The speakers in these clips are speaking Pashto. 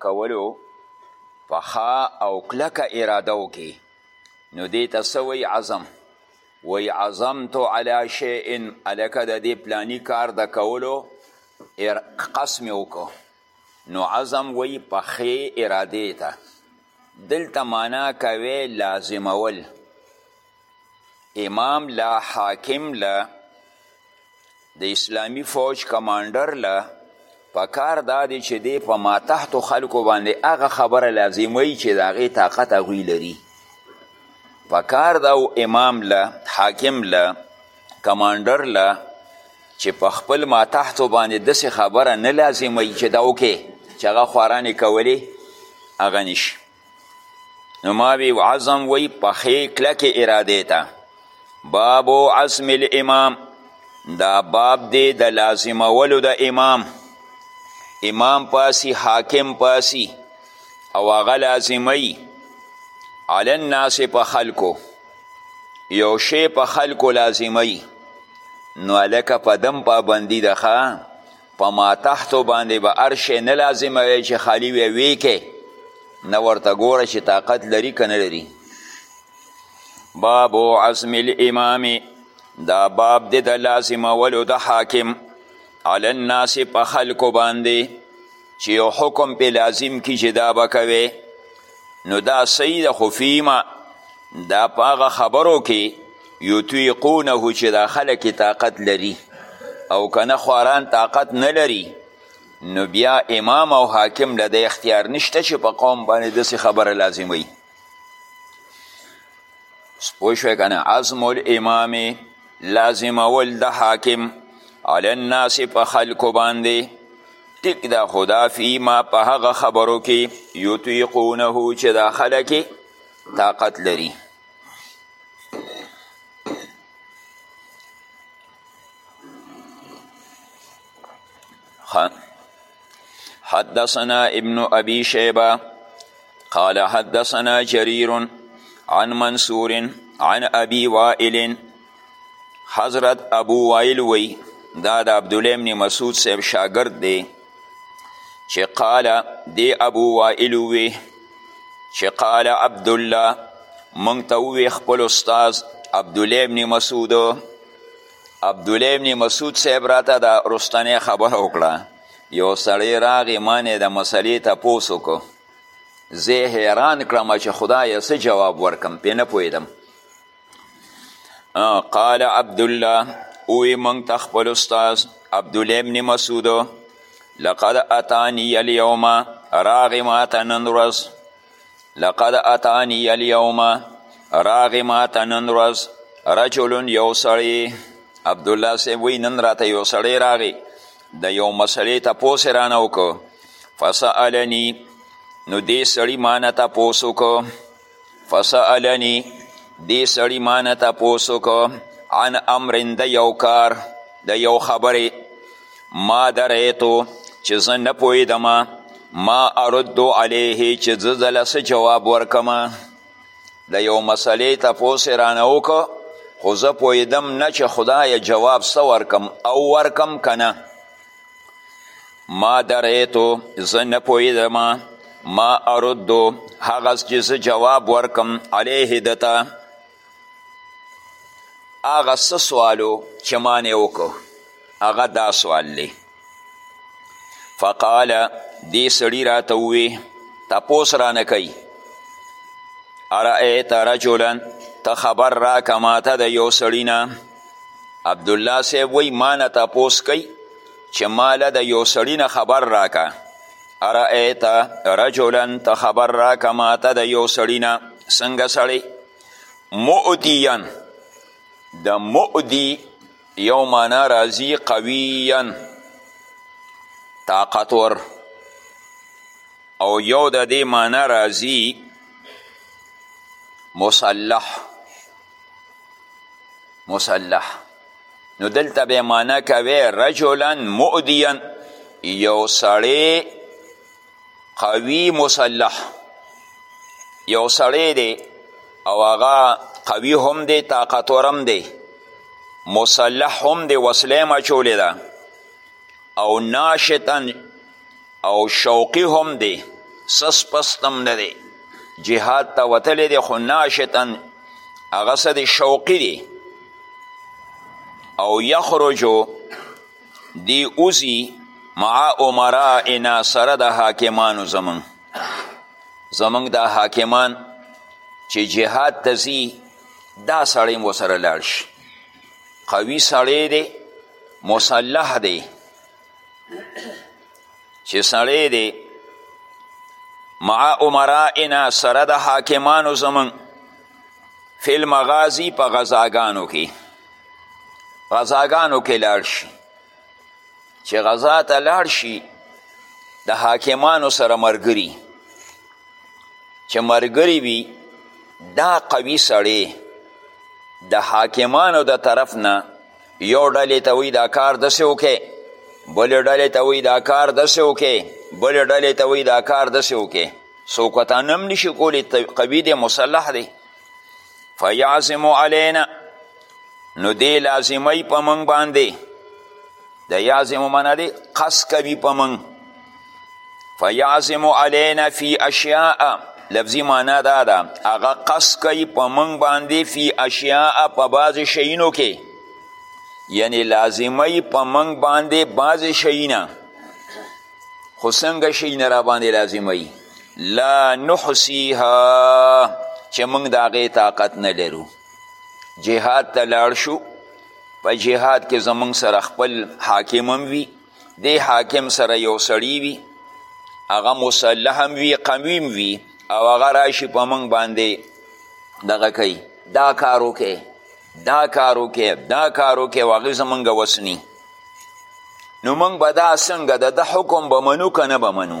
کولو پخا او کلکه اراده وکړي نو دې ته څه وایي عزم وایي عزمت علی شیء هلکه د دې پلاني کار د کولو قصد مې وکړو نو عزم وایي پخې ارادې ته دلته معنا کوي لازمول امام له حاکم له د اسلامی فوج کمانډر له په کار دا دی چې دی په ماتحتو خلکو باندې هغه خبره لازموي چې د هغې طاقت هغوی لري په کار دا او امام له حاکم له کمانډر له چې په خپل ماتحتو باندې داسې خبره نه لازموي چې دا وکړي چې هغه خوارانې کولی هغه نشي نو ما وی عزم وی پخې کلکې ارادې ته باب عزم الامام دا باب دی د لازمولو د امام امام پاسی حاکم پاسی او هغه لازمی علی الناس په خلکو یو شی په خلکو لازمی نو هلکه په دم پابندي ده ښه په ما تحتو باندې به هر شی نه لازموي چې خالي وی وی کې نه ورته ګوره چې طاقت لري که نه لري باب عزم الامام دا باب د د لازمولو د حاکم علی الناس په خلکو باندې چې یو حکم په لازم کی چې دا به کوي نو دا صحیح ده خو فیما دا په هغه خبرو کې یطیقونه چې دا خلک طاقت لري او کنه خواران طاقت نه لري نو بیا امام او حاکم له د اختیار نشته چې په قوم باندې داسې خبره لازموي پوه شوې که نه عزم الامام لازمول د حاکم علی الناس په خلکو باندې ټیک دا خدا فی ما په هغه خبرو کې یطیقونه چې دا خلک طاقت لري حدثنا ابن ابي شيبه قال حدثنا جرير عن منصور عن ابي وائل حضرت ابو وائل وی دا د عبدالله ابن مسعود صاحب شاگرد دی چې قال دی ابو وائل وی چې قال عبدالله مونږ ته وی خپل استاد عبدالله ابن مسعود عبدالله ابن مسعود صاحب راته دا رستنې خبره وکړه یو سړی راغی مانې د مسلې ته پوس وکړو زه حیران کړم چې خدای څه جواب ورکم پې نه پوهېدم قال عبدالله اوی منگ تا خپل استاز عبدالله ابن مسعود لقد اتانی اليوم راغ ما تا نن ورځ لقد اتانی اليوم راغ ما تا نن ورځ رجل یو سړی عبدالله صاحب وی نن راته یو سړی راغی د یو مسلې ته پوس رانه وکړو فسألنی نو دې سړی مانه ته پوس وکړو فسألنی دی سړی مانه تپوس وکړو عن امر د یو کار د یو خبرې ما درېتو چې زه نه پوهېدم ما اردو علیه چې زه دله څه جواب ورکم د یو مسلې تپوس یې رانه وکړو خو زه پوهېدم نه چې خدایه جواب څه ورکم او ورکم که نه ما درېتو زه نه پوهېدم ما اردو هغه چې زه جواب ورکم علیه ده ته هغه څه سوالو چې ما نه وکړو هغه دا سوال دی فقال دی سړی راته ووی تپوس رانه کوي ارأیت رجلا ته خبر راکه ماته د یو سړي نه عبدالله صاحب وی ما نه تپوس کوي چې ماله د یو سړي نه خبر راکه ارأیت رجلا ته خبر راکه ماته د یو سړي نه څنګه سړی مؤدیا د مؤدی یو معنا راځي قویا طاقتور او یو د دې معنا راځي مصلح مسلح نو دلته به معنا کوي رجلا مؤدیا یو سړی قوي مسلح یو سړی دی او هغه قوي هم دی طاقتور هم دی مسلح هم دی وسله یې مچولې ده او ناشطا او شوقي هم دی سس پست هم نه دی جهاد ته وتلی دی خو ناشتا هغه څه دی شوقي دی او یخرجو دی اوزی مع عمرائنا سره د حاکمانو زمون زمونږ دا حاکمان چې جهاد ته ځي دا سړی هم ورسره لاړ شي قوي سړی دی مسلح دی چې سړی دی مع عمرائنا سره د حاکمانو زمون فی المغازی په غزاګانو کې غزاګانو کې لاړ شي چې غزا ته لاړ شي د حاکمانو سره مرګري چې مرګري وي دا قوي سړی د حاکمانو د طرف نه یو ډلې ته وی دا کار دسې وکې بلې ډلې ته وی دا کار دسې وکې بلې ډلې ته وی دا کار دسې وکې څوک ورته نم نشي کولی قوي دی مسلح دی فیعظم علینا نو دی لازمی په موږ باندې د یعظم منه دی قص کوي په موږ فیعظم علینا فی اشیاء لفظی معنا دا ده هغه قص کوي په موږ باندې فی اشیاء په بعضې شیینو کې یعنی لازمی په موږ باندې بعضې شیینه خو څنګه شیینه را باندې لازمی لا نحسیها چې موږ د هغې طاقت نه لرو جهاد ته لاړ شو په جهاد کې زموږ سره خپل حاکم هم وي دې حاکم سره یو سړی وي هغه مسلح هم وي قوي هم وي او هغه راشي په موږ باندې دغه کوي دا کار وکړي دا کار وکړي دا کار وکړي او هغې زموږ وسني نو موږ به دا څنګه د ده حکم به منو که نه به منو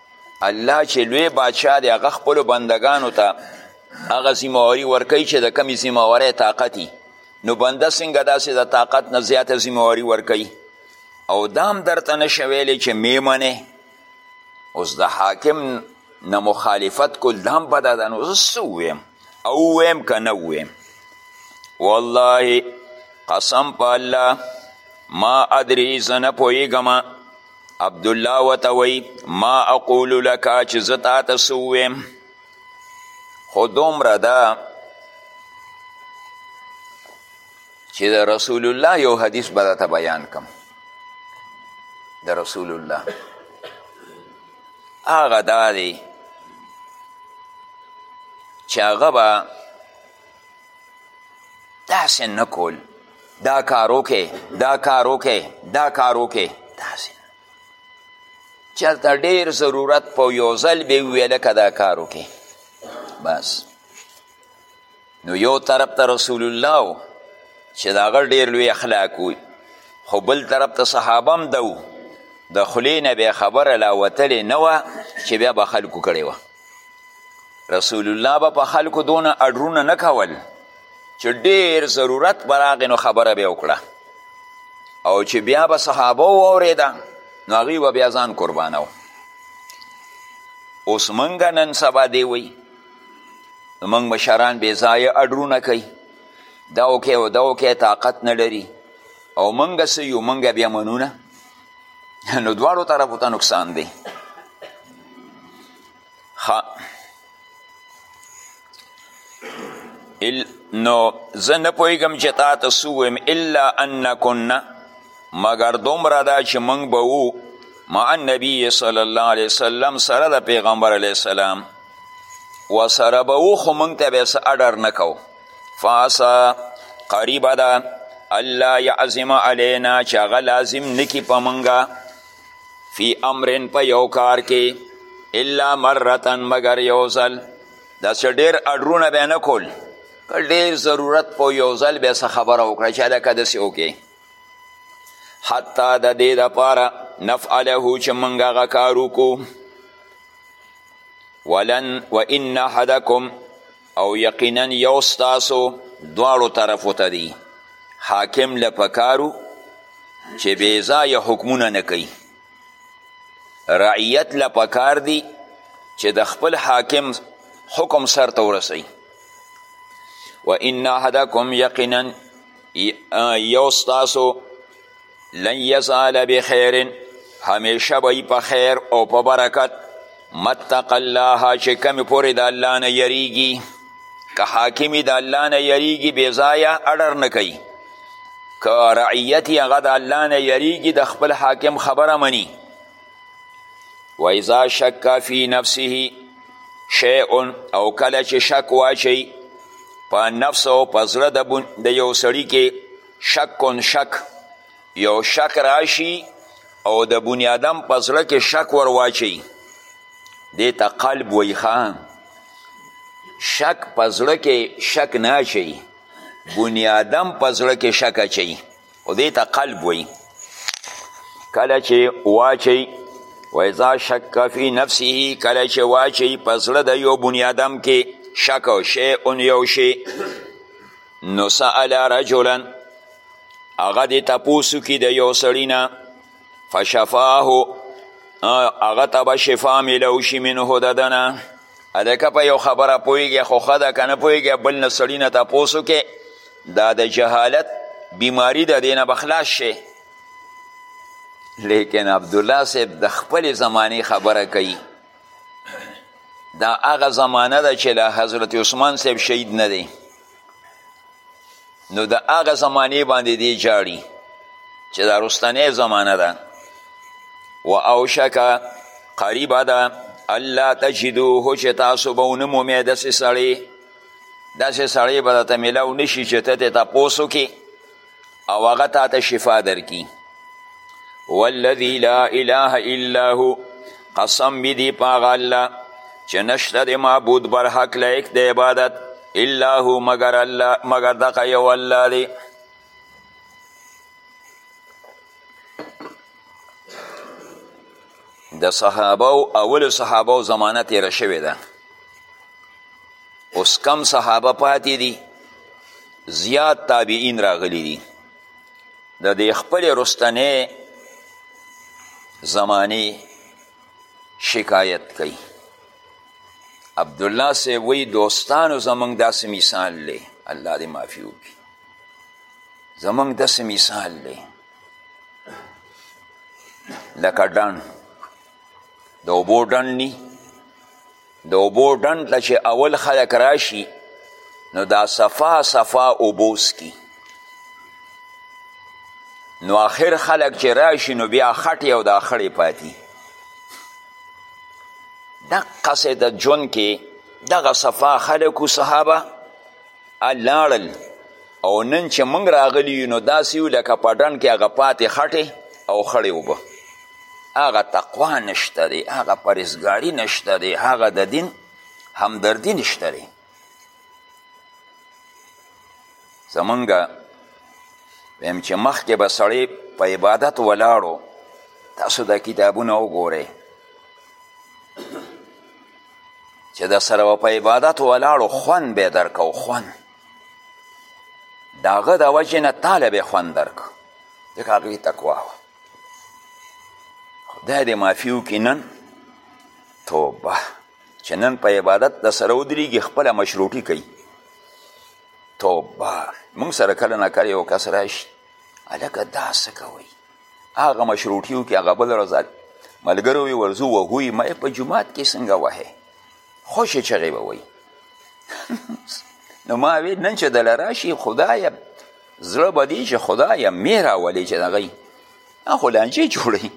الله چې لوی بادشاه دی هغه خپلو بندګانو ته هغه ذمهواري ورکوي چې د کمې ذمهوارۍ طاقت نو بنده څنګه داسې د طاقت نه زیاته ذمهواري ورکوي او دا هم درته نشه ویلی چې میمنې اوس د حاکم نه مخالفت کول دا هم بده ده نو زه څه وویم او وویم که نه وویم والله قسم په الله ما ادري زه نه پوهېږم عبدالله وته وی ما اقول لک چې زه تا ته څه وویم خو دومره ده چې د رسول الله یو حدیث به درته بیان کم د رسول الله هغه دا دی چې هغه به داسې نه کول دا کار وکې دا کار وکې دا کار وکې داسې چلته ډیر ضرورت په یو ځل به وویل که دا کار وکې بس نو یو طرف ته رسول الله و چې د هغه ډیر لوی اخلاق وي خو بل طرف ته صحابه هم ده د خولې نه بیا خبره لا وتلې نه وه چې بیا به خلکو کړې وه رسول الله به په خلکو دونه اډرونه نه کول چې ډیر ضرورت به راغی نو خبره به وکړه او چې بیا به صحابه واورېده نو هغوی به بیا ځان قربانو اوس موږ نن سبا دی وی موږ مشران بې ځایه اډرونه کوي دا وکړئ او دا وکړئ طاقت نه لري او موږ څه یو موږ بیا منونه نو دواړو طرفو ته نقصان دی نو زه نه پوهېږم چې تا ته څه ووایم الا انکنه مګر دومره ده چې موږ به وو مع النبي صلی الله علیه وسلم سره د پیغمبر علیه السلام و سره به وو خو موږ ته به یې څه اډر نه کوو فاسا قریبه ده الله یعظم علینا چې هغه لازم نکی په منګه فی امرن په یو کار کې الا مرتن مگر یو ځل داسې ډېر اډرونه به نه کول که ډېر ضرورت په یو ځل به څه خبره وکړه چې هلکه داسې وکړې حتی د دې دپاره نفعله چې موږ هغه کار وکړو ولن و ان احدکم او یقینا یو ستاسو دواړو طرفو ته دی حاکم له پکارو چې بې ځایه حکمونه نه کوي رعیت له پکار دی چې د خپل حاکم حکم سر ته ورسوي و ان احدکم یقینا یو ستاسو لن یزال بخیر همیشه به په خیر او په برکت متق الله چې کمې پورې د الله نه یریږي که حاکمي د الله نه یریږي بېځایه اډر نه کوي که رعیت یې هغه د الله نه یریږي د خپل حاکم خبره مني و اذا شک فی نفسه شیء او کله چې شک واچي په نفس او په زړه د یو سړي کې شک شک یو شک راشي او د بني آدم په زړه کې شک ور واچوي دې ته قلب وایي شک په زړه کې شک نه اچوي بني آدم په زړه کې شک اچوي او دې ته قلب وایي کله چې واچوي و اذا شک فی نفسه کله چې واچوي په زړه د یو بني آدم کې شک او شیء یو شی نو سأل رجلا هغه دې تپوسو کې د یو سړي نه فشفاه هغه ته به شفا میلو شي منه د ده نه هلکه په یو خبره پوهېږي خو ښه ده که نه پوهېږي بل نه سړي نه تپوس وکړې دا د جهالت بیماری ده دې نه به خلاص شي لیکن عبدالله صاحب د خپلې زمانې خبره کوي دا هغه زمانه ده چې له حضرت عثمان صاحب شهید نه دی نو د هغه زمانې باندې دی جاړي چې دا رستنې زمانه ده و اوشک قریبه ده الله تجدوه چې تاسو به ونه مومې داسې سړی داسې سړی به درته میلاو نشي چې ته ترې تپوس وکړي او هغه تا ته شفا درکي والذي لا اله الا هو قسم می دی پاغ الله چې نشته د معبود بر حق لایق د عبادت الا هو مگر الله مگر دغه یو الله دی د صحابه او اول صحابه او زمانه تیر شوی ده اوس کم صحابه پاتې دي زیات تابعین راغلی دي د دې خپل رستنې زمانی شکایت کوي عبد الله سه وی دوستانو زمنګ داسې مثال لې الله دې معافي وکړي زمنګ داسې مثال لې لکه ډنډ د اوبو ډنډ نی د اوبو ډنډ ته چې اول خلک راشي نو دا صفا صفا اوبه څکي نو آخر خلک چې راشي نو بیا خټې او دا خړې پاتي دقسې د ژوند کې دغه صفا خلکو صحابه لاړل او نن چې موږ راغلي یو نو داسې یو لکه په ډنډ کې هغه پاتې خټې او خړې اوبه هغه تقوا نشته دی هغه پرهیزګاري نشته دی هغه د دین همدردي نشته دی زمونږ ویم چې مخکې به سړی په عبادت ولاړو تاسو دا کتابونه وګورئ چې د سره په عبادت ولاړو خوند به درکو خوند داغه د وجې نه تاله به خوند درک ځکه هغوی تقوا وه خدای دې معافي وکړي نن توبه چې نن په عبادت د سره ودرېږي خپله مشروطي کوي توبه موږ سره کله نه کله یو کس راشي هلکه دا څه کوئ هغه مشروټي وکړي هغه بل ورځ ملګرو یې ورځو وهو یې مه په جومات کې څنګه وهې خوشې چغې به وایي نو ما وی نن چې دله راشي خدایه زړه به دی چې خدایه مې راولې چې دغی خو لانجې جوړوي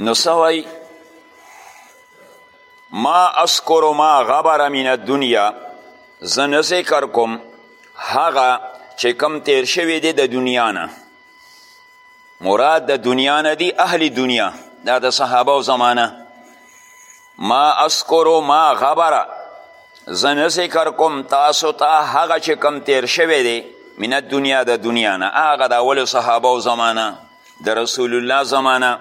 نو سوای ما اذکر ما غبر من الدنیا زه نه ذکر کوم هغه چې کم تیر شوی دی د دنیا نه مراد د دنیا نه دی اهل دنیا دا د صحابه و زمانه ما اسکرو ما غبره زه نه ذکر کوم تاسو ته تا هغه چې کم تیر شوی دی من دنیا د دنیا نه هغه د اولو صحابه و زمانه د رسول الله زمانه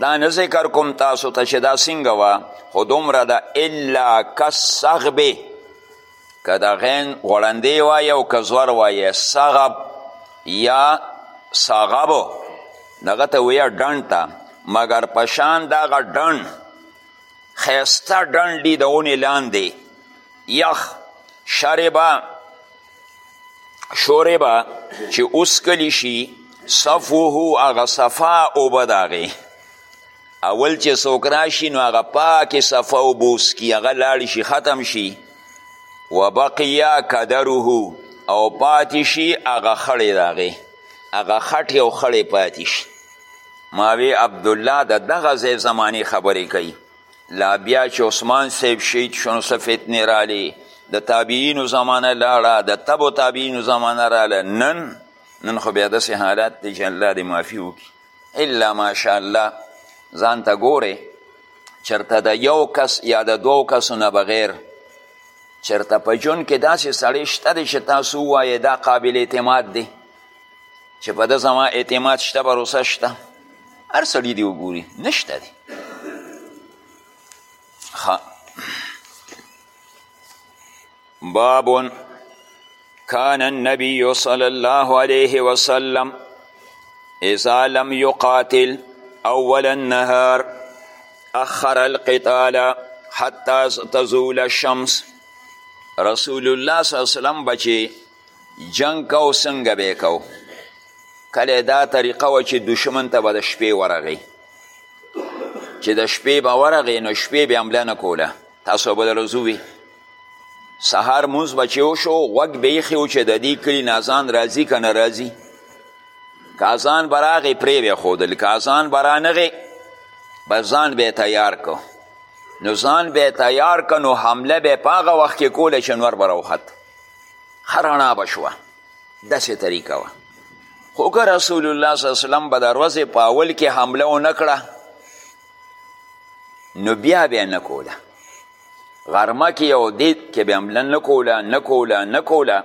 دا نه ذکر کوم تاسو ته تا چې دا څنګه وه خو دومره ده الا کسغبه که د غین غړندې وایې او که زور وایې صغب یا صغب دغه ته ویه ډنډ ته مګر په شان دغه ډنډ ښایسته ډنډ دي د ونې لاندې یخ شربه شوربه چې اوسکلی شي صفوه هغه صفا اوبه د هغې اول چې څوک راشي نو هغه پاکې صفه اوبه وڅکي هغه لاړې شي ختم شي وبقیه قدره او پاتې شي هغه خړې د هغې هغه خټې او خړې پاتې شي ما وی عبدالله د دغه ځای زمانې خبرې کوي لا بیا چې عثمان صاحب شهید شو نو څه فتنې رالې د تابعینو زمانه لاړه د تبو تابعینو زمانه راله نن نن خو بیا داسې حالات دی چې الله دې معافي وکړي الا ماشاءالله ځان ته ګورې چرته د یو کس یا د دوو کسو نه بغیر چرته په ژوند کې داسې سړی شته دی چې تاسو ووایې دا قابل اعتماد دی چې په ده زما اعتماد شته بروسه شته هر سړي دی وګوري نشته دی ښه باب کان النبی صلی الله علیه وسلم اذا لم يقاتل اول النهار اخر القتال حتی تزول الشمس رسول الله صلی الله علیه وسلم بچی جنگ کو څنګه به کو کله دا طریقه و چې دشمن ته به د شپې ورغی چې د شپې به ورغی نو شپې به حمله نه کوله تاسو به د ورځو سهار مونځ به چې وشو غوږ به ایښی و چې د دې کلي نه اذان راځي که نه راځي که اذان به راغی پرې به ښودل که اذان به رانغی به ځان به تیار کو نو ځان به تیار که نو حمله به په هغه وخت کې کوله چې نور به راوخت ښه رڼا به شوه داسې طریقه وه خو که رسول الله صلی وسلم به د ورځې په اول کې حمله ونه کړه نو بیا به یې نه کوله غرمه کې یو دید کې به حمله نه کوله نه کوله نه کوله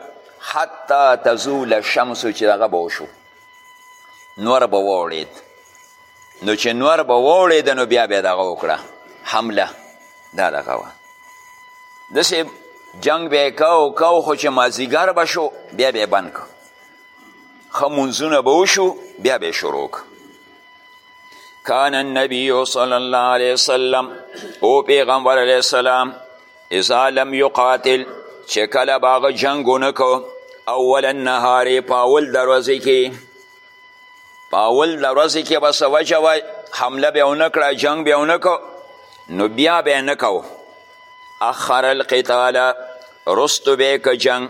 حتی تزول الشمس چې دغه به وشو نور به واوړېد نو چې نور به واوړېده نو بیا به دغه وکړه حمله دا دغه وه داسې جنگ به یې کو کو خو چې مازیګر به شو بیا به یې بند کړو ښه مونځونه به وشو بیا به یې شروع کړو کان النبی صلی الله علیه وسلم او پیغمبر علیه السلام اذا لم یقاتل چې کله به هغه جنګ ونکو اول النهار په اول د ورځې کې په اول د ورځې کې به څه وجه وای حمله به یې ونه کړه جنګ به یې ونه کو نو بیا به یې نه کو اخر القتال رستو به که جنګ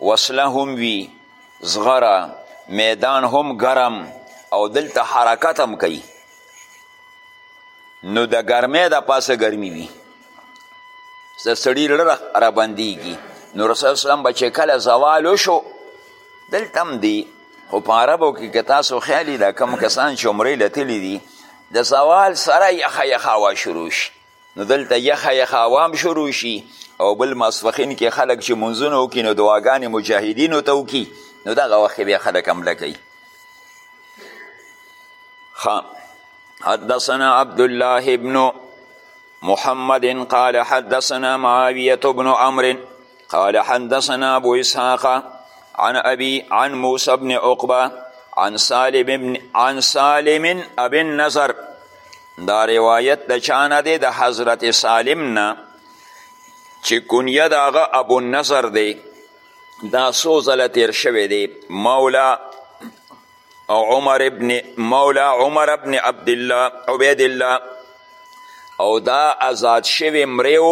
وسله هم وي زغره میدان هم ګرم او دلته حرکت هم کوي نو د ګرمۍ د پاسه ګرمي وي د سړي لړه را بندیږي نو رسول اسلام به چې کله زوال وشو دلته هم دی خو په عربو کې که تاسو خیالي دا کم کسان چې عمرې له تللي دي د زوال سره یخه یخه هوا شروع شي نو دلته یخه یخه عوام شروع شي او بل ماسپښین کې خلک چې منځونه وکړي نو دعاګانې مجاهدینو ته وکړي نو دغه وخت بیا خلک حمله کوي حدثنا عبد الله ابن محمد قال حدثنا معاوية بن عمرو قال حدثنا أبو إسحاق عن أبي عن موسى بن عقبة عن سالم بن عن سالم أبي النزر دا روایت د چا نه دی د حضرت سالم نه چې کنیه د هغه ابو نظر دی دا څو ځله تیر شوی دی مولا او عمر ابن مولا عمر ابن عبدالله عبید الله او دا آزاد شوی مریو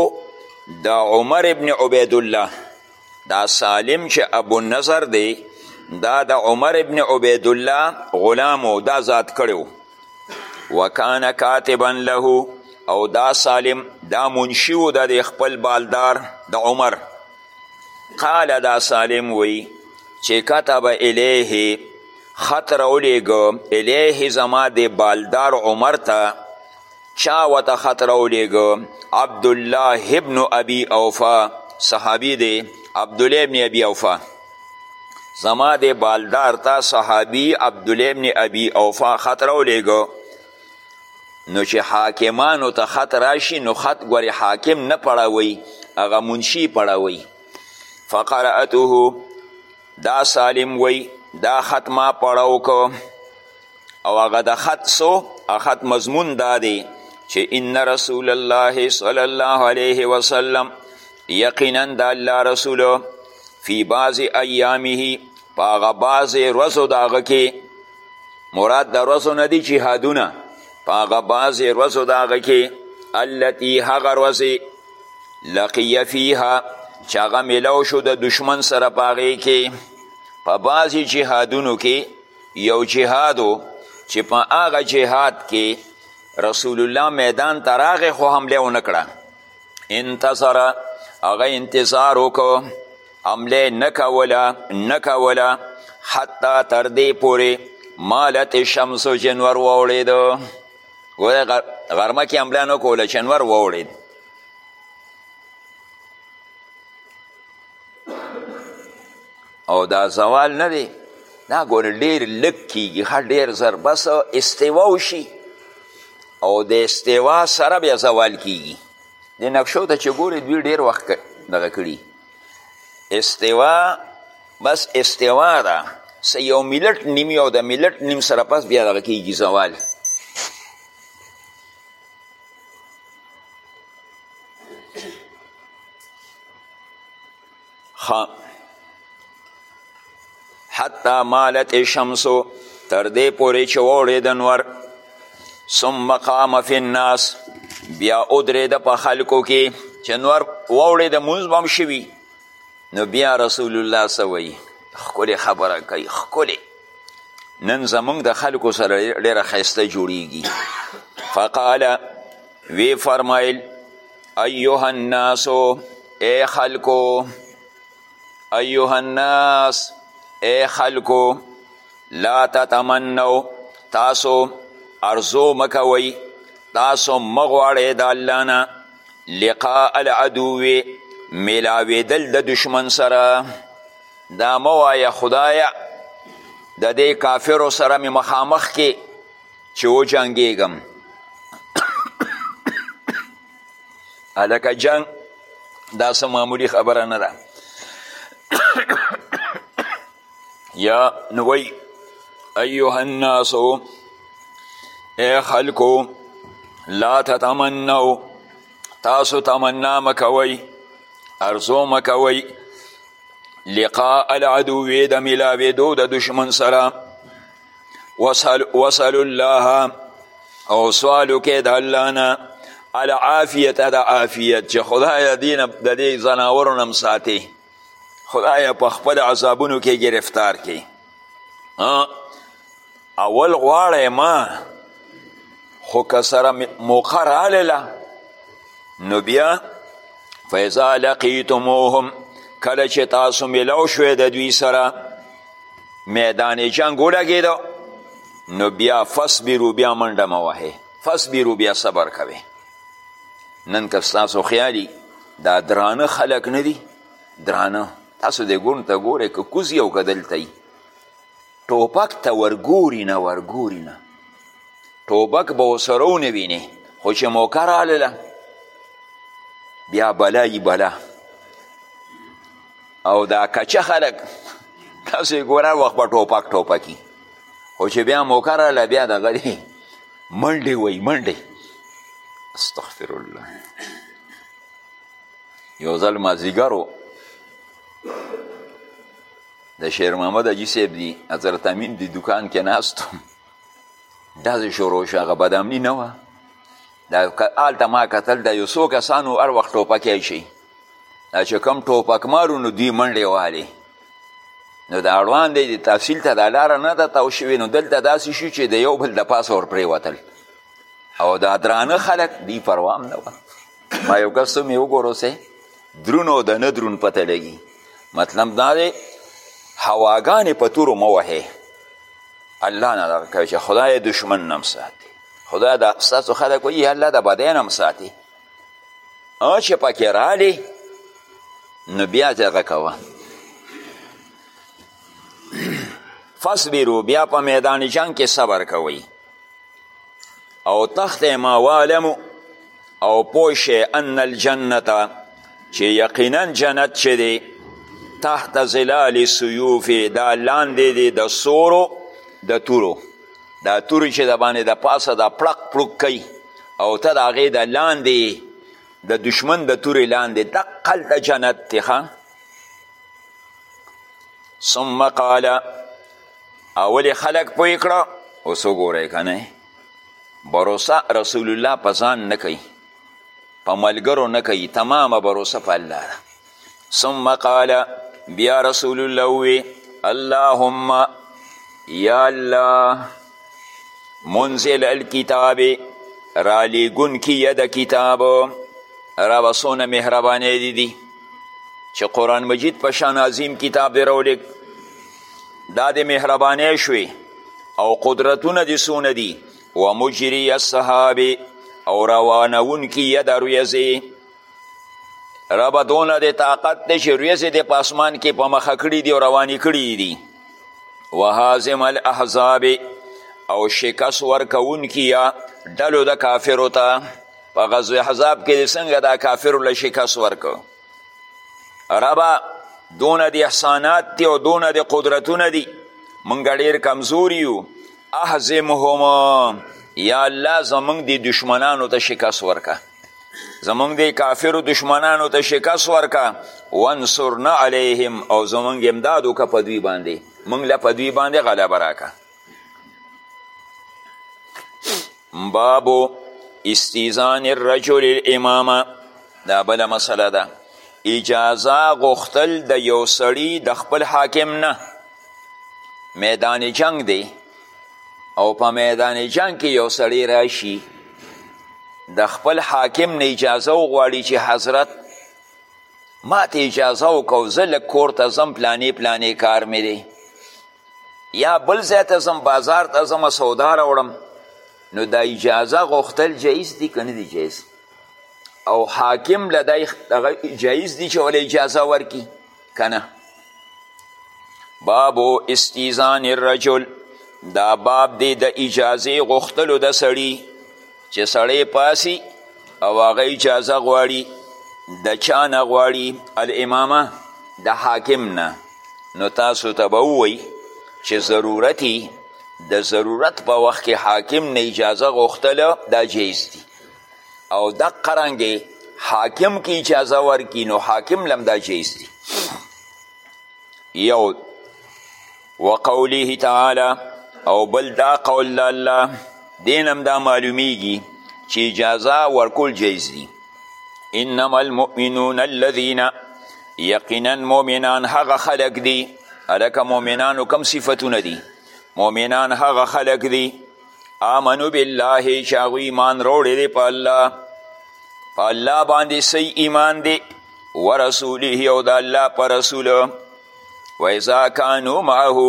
د عمر ابن عبیدالله دا سالم چې ابو نظر دی دا د عمر ابن عبید الله غلام و دا ذات کړی و وکان کاتبا له او دا سالم دا منشی و د خپل بالدار د عمر قال دا سالم وی چې کتب الیه خط راولیږه الیه زما د بالدار عمر ته چا وته خط راولیږه عبدالله ابن ابي اوفا صحابي دی عبدالله ابن ابي اوفا زما د بالدار ته صحابي عبدالله ابن ابي اوفا خط راولیږه نو چې حاکمانو ته خط راشي نو خط ګورې حاکم نه پړاوي هغه منشي پړاوي فقرأته دا سالم وی دا خط ما پړاو که او هغه د خط سو خط مضمون دا دی چې ان رسول الله صلی الله علیه وسلم یقینا د الله رسول فی بعض ایامه په هغه بعضې ورځو د هغه کې مراد د ورځو نه دي جهادونه په هغه بعضې ورځو د هغه کې التي هغه ورځې لقی فیها چې هغه میلو شو د دشمن سره په هغې کې په بعضې جهادونو کې یو جهاد و چې په هغه جهاد کې رسول الله میدان ته راغی خو حمله ونه کړه انتصر هغه انتظار وکړو حمله نه کوله نه کوله حتی تر دې پورې مالت شمس و جنور واوړېده ګوره غرمه کې حمله نه کوله جنور واوړېد او دا زوال نه دی دا ګوره ډېر لږ کیږي ښه ډېر زر بس استوا وشي او د استوا سره بیا زوال کیږي د نقشو ته چې ګورې دوی ډېر وخت دغه کړي استوا بس استوا ده سه یو ملت نیم او د ملت نیم سره پس بیا دغه کیږي زوال خا حتی مالت شمسو تر دې پورې چې وړې د نور ثم قام فی الناس بیا ودرېده په خلکو کې چې نور وړې د مونځ به هم شوي نو بیا رسول الله څه وایي ښکلې خبره کوي ښکلې نن زمونږ د خلکو سره ډېره ښایسته جوړیږي فقال وی فرمایل ایها الناس ای خلکو ایها الناس ای خلکو لا تتمنو تاسو ارزو مکوئ تاسو مه غواړئ د الله نه لقاء العدو میلاویدل د دشمن سره دا مه وایه خدایه د دې کافرو سره مې مخامخ کې چې وجنګېږم هلکه جنګ دا څه معمولي خبره نه ده یا نو وایي ایها الناس ای خلکو لا تتمنو تاسو تمنا مکوئ ارزو مکوئ لقاء العدو د ملاوېدو د دشمن سره وسل الله او سوال وکړئ د الله نه العافیت د عافیت چې خدایه دې نه د دې ځناورو نه هم ساتې خدایه په خپل عذابونو کې ګرفتار کې اول غواړی ما خو که سره موقع رالله نو بیا فیضا لقیتموهم کله چې تاسو ملو شوې د دوی سره میدان جنګ ولګېده نو بیا فصبرو بیا منډه مه وهې فصبرو بیا صبر کوې نن که ستاسو خیالي دا درانه خلک نه دي درانه تاسو د ګوند ته ګورئ که کوز یو که دلته ټوپک ته ورګوري نه ورګوري نه ټوپک به ورسره ونه ویني خو چې موقع رالله بیا بلا یي بلا او دا کچه خلک تاسو یې ګوره وخت به ټوپک ټوپکي خو چې بیا موقع راله بیا دغه دی منډې وایي منډې استغفر الله یو ځل مازدیګر د شیر محمد حاجي صاحب دي حضرت امین د دکان کې ناست داسې شروع شو هغه بدامني نه وه دا هلته ما کتل دا یو څو کسانو هر وخت ټوپکی شي دا چې کوم ټوپکمارو نو دوی منډې وهلې نو دا اړوان دی د تفصیل ته دا لاره نه ده تاو شوې نو دلته داسې شو چې د یو بل د پاسه ورپرېوتل او دا درانه خلک دی پروام نه وه ما یو کس می وګورو سه درون او د نه درون پته لګي مطلب دا دی هواګانې په تورو مه وهې الله نه دغه کوي چې خدای دشمن نه هم ساتي خدای د ستاسو خلک وایي الله د بدۍ نه هم ساتي او چې پکې رالی نو بیا دغه کوه فصبرو بیا په میدان جنگ کې صبر کوي او تخت ما والمو او پوشه ان الجنت چې یقینا جنت چې دی تحت ظلال سیوف دا لاندې دی د سورو د تورو دا توري چې د باندې د پاسه دا پړق پړوک کوي او ته د هغې د لاندې د دشمن د تورې لاندې دقلته جنت دی ثم قال اول خلق پوی کړه اوس وګورئ که نه بروسه رسول الله په ځان نه کوي په ملګرو نه کوي تمامه بروسه په الله ده ثم قال بیا رسول الله وی اللهم یا الله منزل الکتاب رالیګون کی ید کتاب ربسونه مهربانه دی دی چې قرآن مجید په شان عظیم کتاب دی راولیګ دا د مهربانه شوی او قدرتونه دی سونه دی و مجری الصحاب او روانون کی ید رویزی ربه دونه د طاقت دی چې ورېځې د په اسمان کې په مخه کړي دي او روانې کړي دي وهازم الاحزاب او شکست ورکوونکي یا ډلو د کافرو ته په غزو احزاب کې د څنګه دا کافرو له شکست ورکو ربه دونه د احسانات دی او دونه د قدرتونه دي موږ ډېر کمزوري یو احزمهم یا الله زموږ د دشمنانو ته شکست ورکه زمونږ دی کافرو دشمنانو ته شکست ورکه وانصرنا علیهم او زمونږ امداد وکړه په دوی باندې مونږ له په دوی باندې غلبه راکه بابو استیزان الرجل الامامه دا بله مسله ده اجازه غوښتل د یو سړي د خپل حاکم نه میدان جنگ دی او په میدان جنگ کې یو سړی راشي د خپل حاکم نه اجازه وغواړي چې حضرت ما ته اجازه وکړو زه لږ کور ته ځم پلانې پلانې کار مې دی یا بل ځای ته ځم بازار ته ځم سودا راوړم نو دا اجازه غوښتل جایز دي که نه دي جایز او حاکم له دا جایز دي چې ولې اجازه ورکي کنه بابو استیزان الرجل دا باب دی د اجازه غختلو د سړی چې سړی پاسی او هغه اجازه غواړي د چا نه غواړي الامامه د حاکم نه نو تاسو ته به ووایي چې ضرورتي د ضرورت په وخت کې حاکم نه اجازه غوښتله دا جیز دي او دقه رنګې حاکم کی اجازه ورکی نو حاکم لم دا جیز دی یو وقوله تعالی او بل دا قول د الله دینم دا معلومیږي چې اجازه ورکول جیز دی انما المؤمنون الذین یقینا مؤمنان هغه خلق دی الکه مؤمنانو کم صفتونه دي مؤمنان هغه خلق دی آمنو بالله چې هغوی ایمان راوړی دی په الله په الله باندې سی ایمان دی ورسوله او د الله په رسول و اذا کانو معه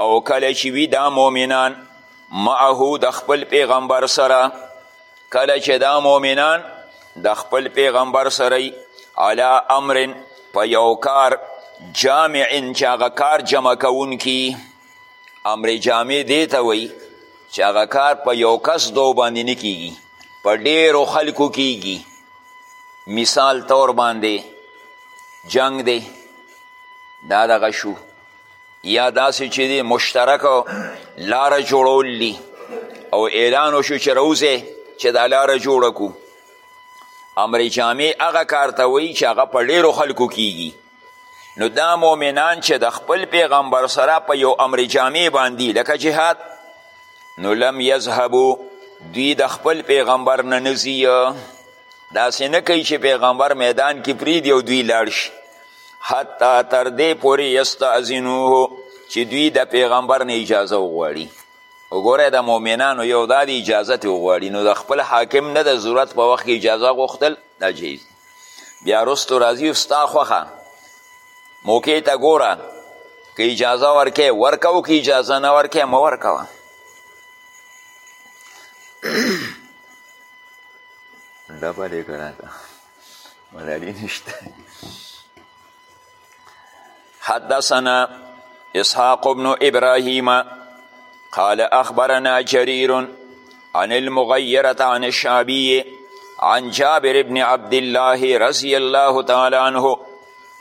او کله چې وي دا مؤمنان معه د خپل پیغمبر سره کله چې دا مؤمنان د خپل پیغمبر سره علی امر په یو کار جامع چې هغه کار جمع کوونکي امر جامع دې ته وایي چې هغه کار په یو کس دو باندې نه کیږي په ډیرو خلکو کیږي مثال طور باندې جنگ دی دا دغه شو یا داسې چې دی مشترک لاره جوړول دي او اعلان وشو چې روزه چې دا لاره جوړه کو امر جامع هغه کار ته وایي چې هغه په ډیرو خلکو کیږي نو دا مؤمنان چې د خپل پیغمبر سره په یو امر جامع باندې لکه جهاد نو لم یذهبو دوی د خپل پیغمبر نه نزی داسې نه کوي چې پیغمبر میدان کې پریدي او دوی لاړ شي حتی تر دې پورې یستاذنوه چې دوی د پیغمبر نه اجازه وغواړي وګوره د مؤمنانو یو دا دی اجازه ترې وغواړي نو د خپل حاکم نه د ضرورت په وخت کې اجازه غوښتل دا جایز بیا رستو راځي ستا خوښه موقع ته ګوره که اجازه ورکې ورکوو که اجازه نه ورکې مه ورکوه ډبه دې که راته ملالي نشته حدثنا اسحاق بن ابراهیم قال اخبرنا جریر عن المغیرة عن الشعبی عن جابر ابن عبد الله رضی الله تعالی عنه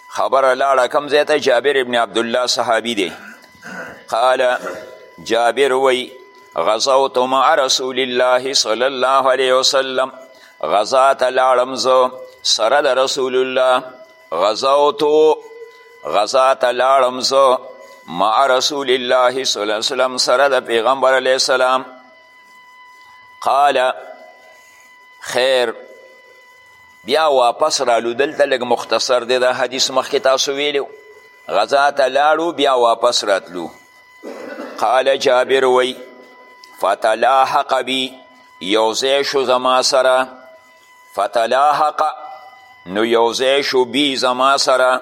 خبر لاړه کم زیته جابر ابن عبد الله صحابی دی قال جابر وی غزوت مع رسول الله صلی الله علیه وسلم غزا ته لاړم زه سره د رسول الله غزوتو غزا ته لاړم زه مع رسول الله صلی الله علیه وسلم سره د پیغمبر علیه السلام قال خیر بیا واپس رالو دلته لږ مختصر دی دا حدیث مخکې تاسو ویلو غزا ته لاړو بیا واپس راتلو قال جابر وی فتلاحق بی یوځای شو زما سره فتلاحق نو یوځای شو بی زما سره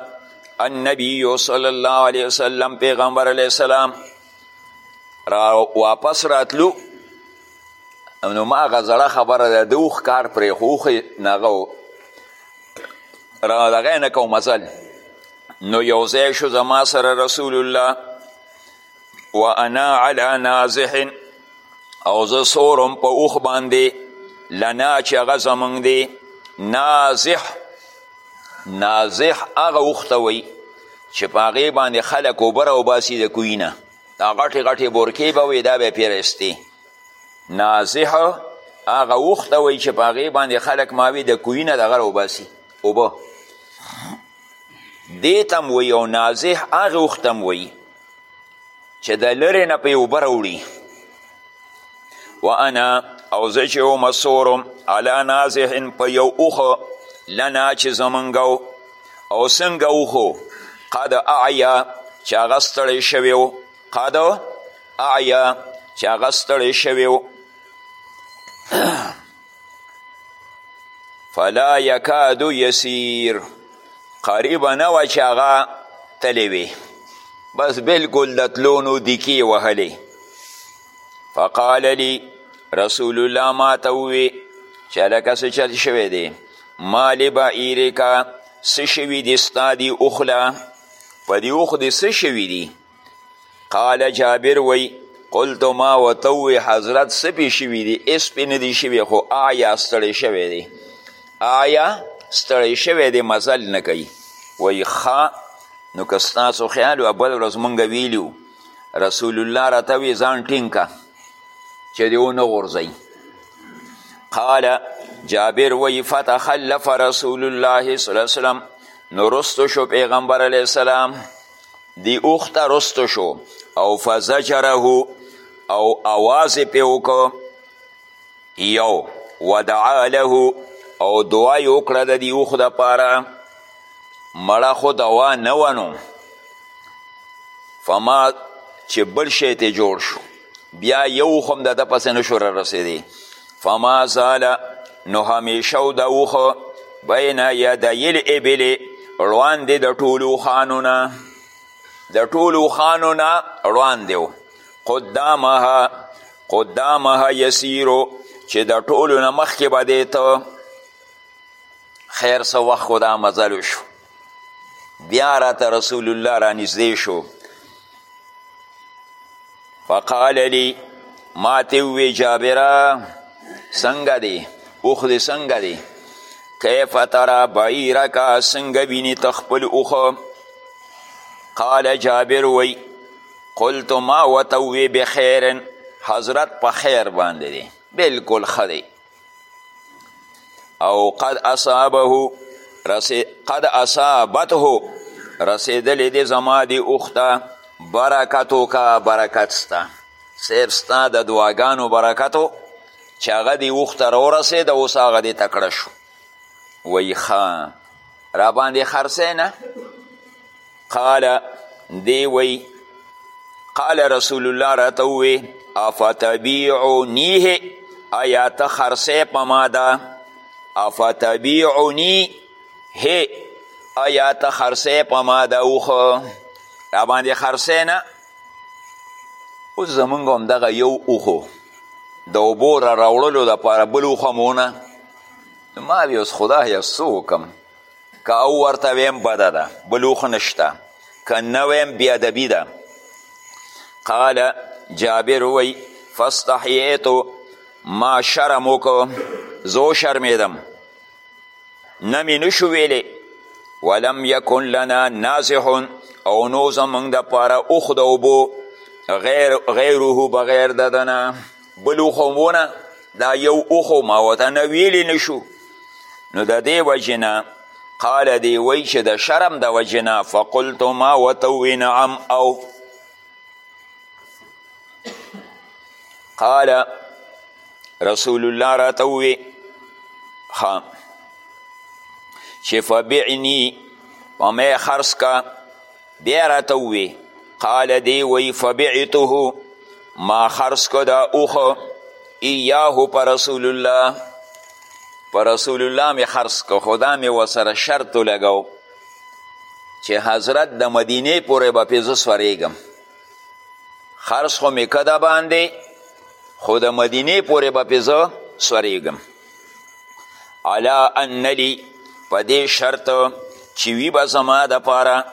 النبی صلی الله علیه وسلم پیغمبر علیه السلام را واپس راتلو نو ما هغه زړه خبره ده د اوښ کار پرې خو اوښې نغه را دغه نه کو مزل نو یو ځای شو زما سره رسول الله و انا علی نازح او زه سورم په اوخ باندې لنا چې هغه زمونږ دی نازح نازح هغه اوخ ته وایي چې په هغې باندې خلک اوبه راوباسي د کوی نه دا غټې غټې بورکې به وي دا به یې پیرستې نازح هغه اوښ ته وایي چې په هغې باندې خلک ماوي د کوی نه دغه راوباسي اوبه دې ته هم وایي او نازح هغې اوښ ته هم وایي چې د لرې نه پې اوبه راوړي وانا او زه چې ومسورم علی نازح په یو اوښه لنا چې زمونږ او څنګه اوښو قد اعیا چې هغه ستړی شوی و قد اعیا چې هغه ستړی شوی و فلا یکاد یسیر قریبه نه وه چې هغه تللی وي بس بلکل د تلو نو دیکې وهلې فقال لي رسول الله ما ته ووې چې هلکه څه چل شوی دی ما لبعیرکه څه شوي دي ستا دي اوښله په دې اوښ دې څه شوي دي قال جابر وی قلت ما وته وی حضرت سپی شوی دی اس پی ندی شوی خو آیا ستړی شوی دی آیا ستړی شوی دی مزل نه کوي وی ښه نو که ستاسو خیال وه بل ورځ مونږ ویلي رسول الله راته وی ځان ټینګ که چې دی ونه غورځئ قال جابر وی فتخلف رسول الله صلی الله علیه وسلم نو رستو شو پیغمبر علیه السلام دی اوښ ته رستو شو او فزجره او اواز یې پې وکړو یو ودعا له او دعا یې وکړه د دې اوښ دپاره مړه خو دوا نه وه نو فما چې بل شی ته جوړ شو بیا یو خم د ده پسې نشو را رسېدی فما زاله نو همیشه و د اوښه بین یدی الابلې وړاندې د ټولو اوښانو نه د ټولو اوښانو نه وړاندې و قدامها قدامها یسیرو چې د ټولو نه مخکې به دی ته خیر څه وخت خو دا مزل شو بیا راته رسول الله را نږدې شو فقال لي ما ته ووی جابره څنګه دی اوښ دې څنګه دی کیف ترا بعیرک څنګه ویني ته خپل اوښ قال جابر وی قلت ما وتوی بخیر حضرت په خیر باندې دی بلکل ښه دی او قد اصابه رسی قد اصابته رسیدلی دی زما دی اوخته برکتو کا برکت ستا صاحب ستا د دعاګانو برکتو چې هغه دی اوخته راورسېد اوس هغه دی تکړه شو وایي ښه راباندې خرڅی نه قال دی وی قال رسول الله راته ووی افتبیعنیه ایا ته خرڅی په ما ده افتبیعنیه ایا ته خرڅی په ما ده اوخه را باندې خرڅی نه اوس زمونږ همدغه یو اوخو د اوبو را راوړلو دپاره بل اوښه مونه ما وی اوس خدایه څه وکړم که او ورته ویم بده ده بلوخ نشته که نه ویم بیادبي ده قال جابر وی فاستحییتو ما شرم وکړو زه وشرمېدم نه مې نشو ویلی ولم یکن لنا نازح او نو زمونږ دپاره اوښ د اوبو غیر غیره بغیر د دنه بل اوښومونه دا یو اوښو ما ورته نه ویلی نشو نو د دې وجې نه قال دی وی چې د شرم د وجې نه فقلت ما ورته ووی نعم او قال رسول الله راته ووی ښه چې فبعنی په مې خرڅ که بیا راته ووی قال دی وی فبعته ما خرس کو دا اوخ ایاه پر رسول الله پر رسول الله می خرس کو خدا می وسره شرط لګاو چې حضرت د مدینه پورې به پې زه سوریږم خرس خو می کده باندې خو د مدینه پورې به پې زه سوریږم علا ان لی په دې شرط چې وي به زما دپاره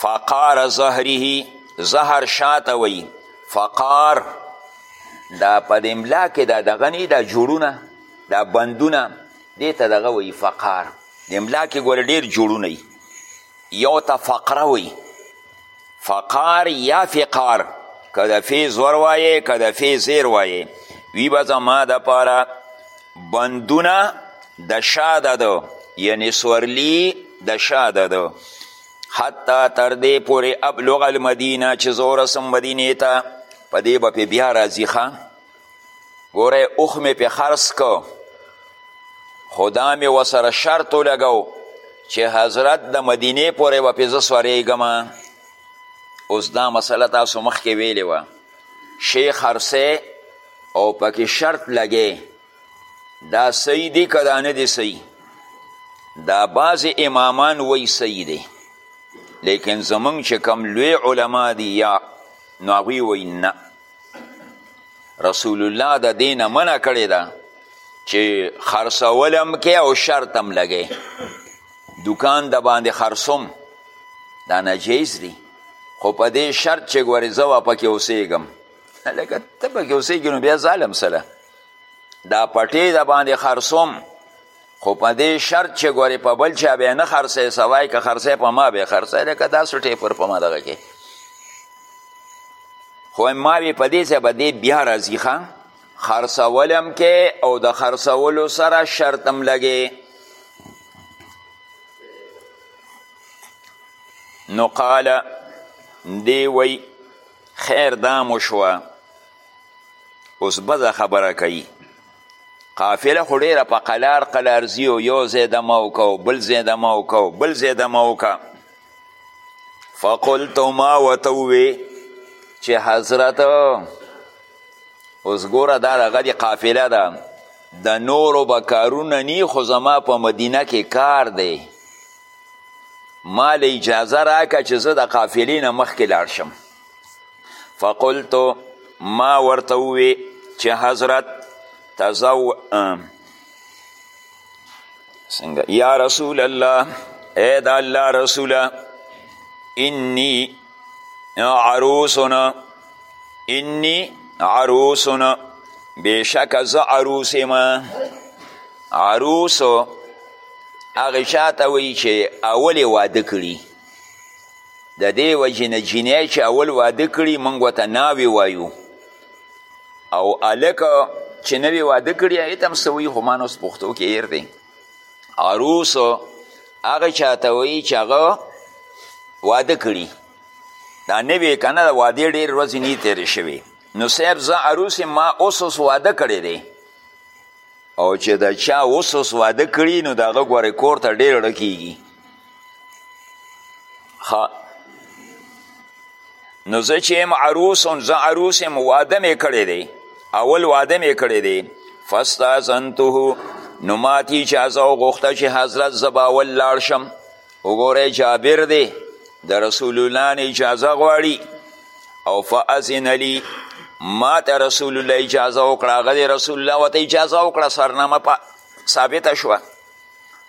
فقار زهره زهر شاته وي فقار دا په دې املا کې دا دغه نه دا جوړونه دا بندونه دې ته دغه وایي فقار د املا کې ګوره ډېر جوړونه وي یو ته فقره وی فقار یا فقار که د فی زور وایې که د فی زیر وایې وی به زما دپاره بندونه د شا د ده یعنی سورلی د شا د ده حتی تر دې پورې ابلغ المدینه چې زه ورسم مدینې ته په دې به پې بیا راځي ښه ګوره اوښ مې پې خرڅ کو خو دا مې ورسره شرط ولګو چې حضرت د مدینې پورې به پې زه سورېږم اوس دا مسله تاسو مخکې ویلې وه شی خرڅی او پکې شرط لګې دا صحیح دی که دا نه دی صحیح دا بعضې امامان وی صحیح دی لیکن زمونږ چې کم لوی علما دي یا نو هغوی وی نه رسول الله د دې نه منع کړې ده چې خرڅول هم کې او شرط هم لګی دوکان د باندې خرڅوم دا نجیز دی خو په دې شرط چې ګورې زه به پکې اوسېږم لکه ته پکې اوسېږي نو بیا ظالم سره دا پټې د باندې خرڅوم خو په دې شرط چې ګورې په بل چا به نه خرڅی سوای که خرڅی په ما به خرڅی لکه داسې ټیپر په ما دغه کې خو ما وی په دې ځای به دې بیا راځي ښه خرڅولم کې او د خرڅولو سره شرط هم لګې نو قال دی وی خیر دا مو شوه اوس بده خبره کوي قافله خو ډېره په قلار قلار ځي او یو ځای دمه وکړه او بل ځای دمه وکړه او بل ځای دمه وکړه فقلت ما ورته ووې چې حضرت اوس ګوره دا دغه دې قافله ده د نورو به کارونه نی خو زما په مدینه کې کار دی ما له اجازه راکه چې زه د قافلې نه مخکې لاړ شم فقلتو ما ورته ووی چې حضرت تزو څنګه یا رسول الله اے دا الله رسوله انی عروسنا انی عروسنا بیشک زه عروس یم عروس هغه چاته وایي چې اول واده کړي د دې وجې نه جینۍ چې اول واده کړي موږ ورته ناوې وایو او هلک چې نوې واده کړي هغې ته هم څه وایي خو ما نه اوس پښتو کې هیر دی عروس هغه چا ته وایي چې هغه واده کړي دا نوې که نه د وادې ډېر ورځې نه تېرې شوې نو صاحب زه عروس ما اوس اوس واده کړی دی او چې د چا اوس اوس واده کړي نو د هغه ګورې کور ته ډېر ړه کېږي ها نو زه چې یم عروس زه عروس یم واده مې کړی دی اول واده مې کړی دی فاستاذنته نو ماتی اجازه وغوښته چې حضرت زه به اول لاړ شم وګورئ جابر دی د رسول الله نه اجازه غواړي او فاذن لي ما ته رسول الله اجازه وکړه هغه رسول الله ورته اجازه وکړه سرنامه ثابته شوه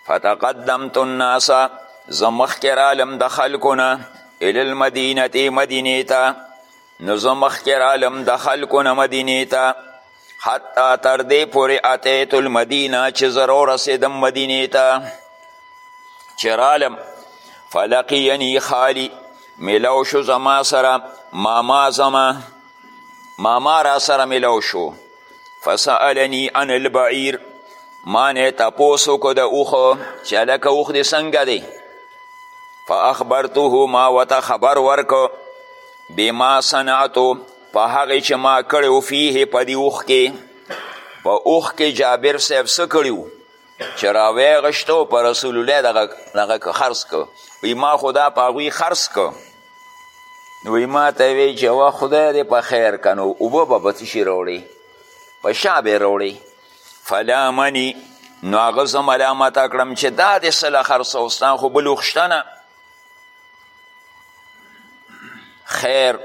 فتقدمت الناس زه مخکې رالم د خلکو نه الی المدینه مدینې ته نو زه مخکې رالم د خلکو نه مدینې ته حتی تر دې پورې اتیت المدینه چې زه راورسېدم مدینې ته چې رالم فلقینی خالی ملو شو زما سره ماما زما ماما را سره ملو شو فسألنی عن البعیر ما نه تپوس وکړو د اوښو چې هلکه اوښ دې څنګه دی فاخبرته ما ورته خبر ورکړو بما صنعتو په هغې چې ما کړی و فیه په دې اوښ کې په اوښ کې جابر صاحب څه کړي وو چې راویې غشته په رسول الله دغه خرڅ کړو وایي ما خو دا په هغوی خرڅ کړو نو وی ما ته وی چې وا خدای دې په خیر که نو اوبه به په څه شي راوړې په شا به یې راوړې فلامني نو هغه زه ملامته کړم چې دا دې څه له خرڅوستان خو بل وخشته نه خیر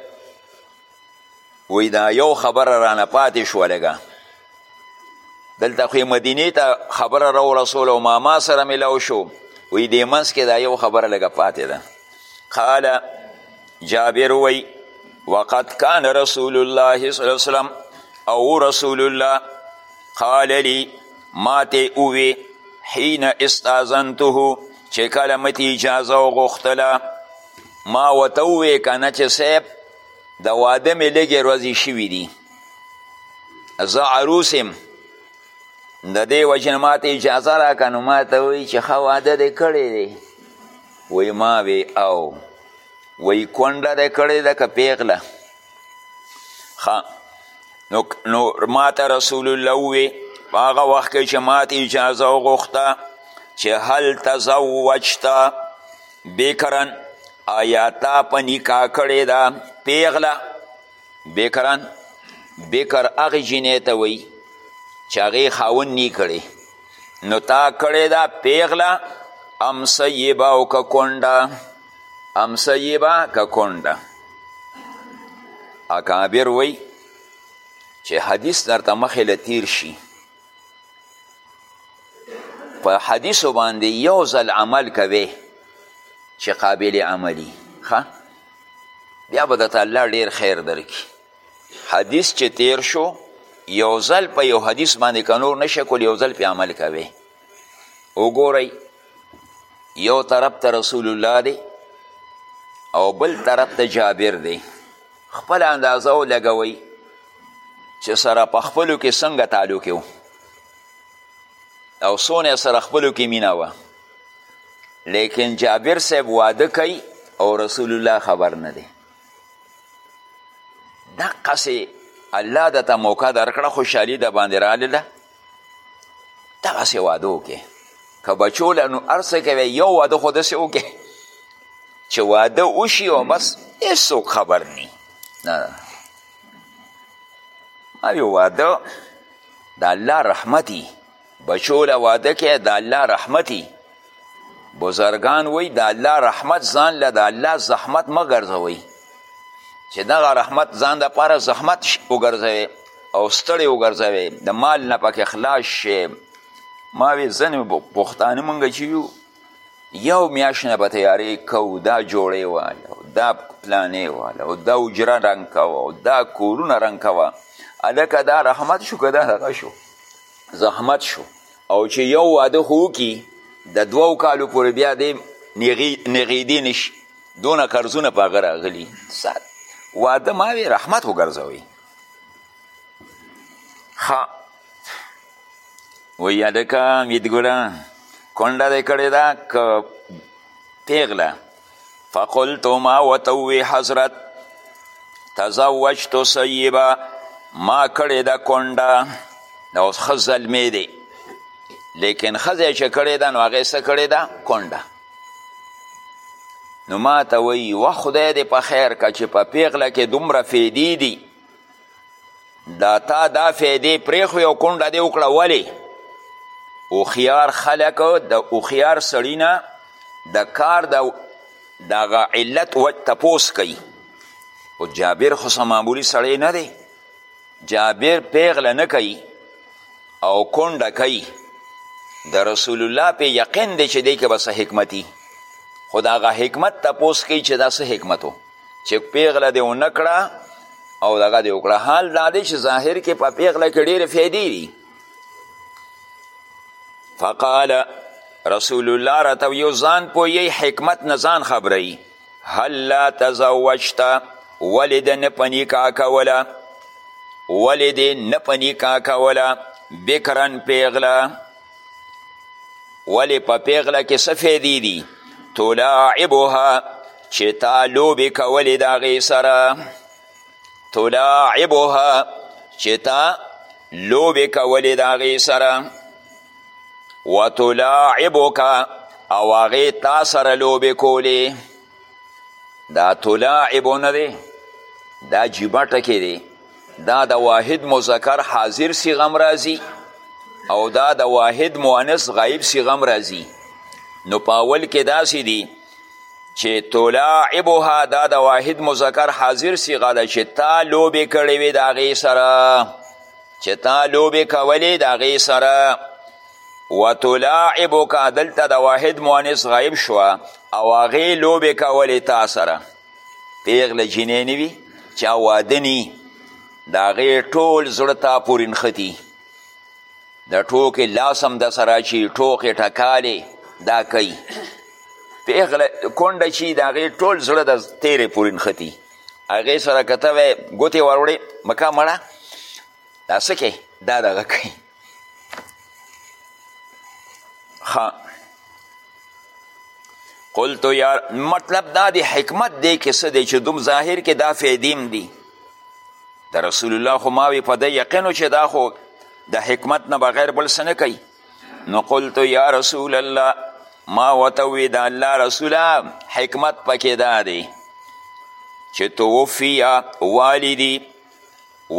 وی دا یو خبره رانه پاتې شوه لږه دلته خو مدینې ته خبره راورسول او ماما سره ملاو شو وی دې منځ کې دا یو خبره لږه پاتې ده قال جابر وی وقد کان رسول الله صلی الله علیه وسلم او رسول الله قال لی ما ته اووی حین استاذنته چې کله متی اجازه وغوښتله ما ورته ووې که نه چې صاحب د واده مې لږې ورځې شوي دي زه عروس یم د دې وجې نه ما ته اجازه راکړه نو ما ته وایي چې ښه واده دې کړی دی وایي ما وی او وایي کونډه دې کړې ده که پیغله ښه نو نو ما ته رسول الله ووی په هغه وخت کې چې ما ته اجازه وغوښته چې هل تزوجته بکرن آیا تا په نکاح کړې ده پیغله بکرن بکر هغې جینۍ ته وایي چې هغې خاون نی کړی نو تا کړې ده پیغله ام سیبه او که کونډه ام سیبه که کونډه اکابر وایي چې حدیث درته مخې له تیر شي په حدیثو باندې یو ځل عمل کوي چې قابل عملی ښه بیا به درته الله ډیر خیر درکړي حدیث چې تیر شو یو ځل په یو حدیث باندې که نور نشه کول یو ځل پې عمل کوي وګورئ یو طرف ته رسول الله دی او بل طرف ته جابر دی خپل اندازه او لګوي چې سره په خپلو کې څنګه تعلق یو او څونه سره خپلو کې مینه وه لیکن جابر صاحب واده کوي او رسول الله خبر نه دی دقسې الله دته موقع درکړه خوشحالي د باندې راغله دغسې واده وکړي که بچو له نو هر څه کوي یو واده خو داسې وکړي چې واده وشي او بس هېڅوک خبر نی نه یو واده د الله رحمتي بچو له واده کې د الله رحمتي بزرگان وی د الله رحمت ځان له د الله زحمت مه ګرځوئ چې دغه رحمت ځان دپاره زحمت وګرځوي او ستړی وګرځوي د مال نه پکې خلاص شي ما وی ځنې پښتانه مونږ چې یو یو میاشت نه به تیارې کوو دا جوړې واله دا پلانې واله او دا اجره رنګ کوه او دا کورونه رنګ کوه هلکه دا رحمت شو که دا هغه شو زحمت شو او چې یو واده خو وکړي د دوو کالو پورې بیا دی نغیدې نشي دونه قرضونه په هغه راغلي واده ما وی رحمت وګرځوئ ښه وایي هلکه امیدګله کونډه دې کړې ده که پیغله فقلتو ما وتوی حضرت تزوجتو سیبا ما کړی ده کونډه دا اوس ښه زلمی دی لیکن ښځه چې کړې ده نو هغې څه کړې ده کونډه نو ما ته وایي و خدای دې په خیر که چې په پیغله کې دومره فیدې دي دا تا دا فیدې پریخوی او کونډه دې وکړه ولی اوخیار خلک د اوخیار سړی نه د کار د دغه علت و تپوس کوي او جابر خو څه معمولي سړی نه دی جابر پیغله نه کوي او کونډه کوي د رسول الله په یقین دی چې دی که به څه حکمتي خو د هغه حکمت تپوس کوي چې دا څه حکمت و چې پیغله دې ونه کړه او دغه دې وکړه حال دا دی چې ظاهر کې په پیغله کې ډېرې فایدې دي فقال رسول الله راته یو ځان پوهیږي حکمت نه ځان خبروي هل لا تزوجت ولې د نه په نکاح کوله ولې دې نه په نکاح کوله بکرن پیغله ولې په پیغله کې څه فایدې دي تلاعبها چې تا لوبې کولې د هغې سره تلاعبها چې تا لوبې کولې د هغې سره وتلاعبکه او هغې تا سره لوبې کولې دا تلاعب نه دی دا جیبه ټکې دی دا د واحد مذکر حاضر صیغم راځي او دا د واحد مؤنث غایب صیغم راځي نو په اول کې داسې دي چې تلاعبها دا د واحد مذکر حاضر صیغه ده چې تا لوبې کړې وې د هغې سره چې تا لوبې کولې د هغې سره وتلاعبک دلته د واحد مؤنث غایب شوه او هغې لوبې کولې تا سره پیغله جینۍ نه وي چا واده نی د هغې ټول زړه تا پورې نښتي د ټوکې لاس هم د سره چی ټوکې ټکالې دا کوي پیغله کونډه چی د هغې ټول زړه د تیرې پورې نښتي هغې سره که ته وایې ګوتې وروړې مکه مړه دا څه کوې دا دغه کوي ښه قلت یا مطلب دا دی حکمت دی کې څه دی چې دوم ظاهر کې دا فیدیم دی د رسول الله خو ماوی په د یقینو چې دا خو د حکمت نه بغیر بل څه نه کوي نو قلت یا رسول الله ما ورته ووی د الله رسوله حکمت پکې دا دی چې توفی والدی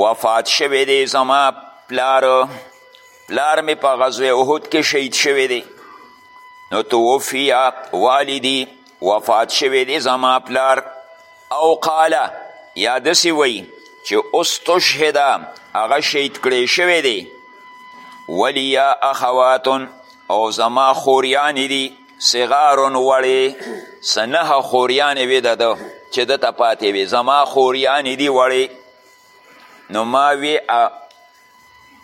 وفات شوی دی زما پلار پلار مې په غزوه احد کې شهید شوی دی نو توفی والدی وفات شوی دی زما پلار او قاله یا داسې وایي چې استشهده هغه شهید کړی شوی دی ولیا اخواتن او زما خوریانې دي صغارن وړې څه نهه خوریانې وې د ده چې ده ته پاتې وې زما خوریانې دي وړې نو ما وې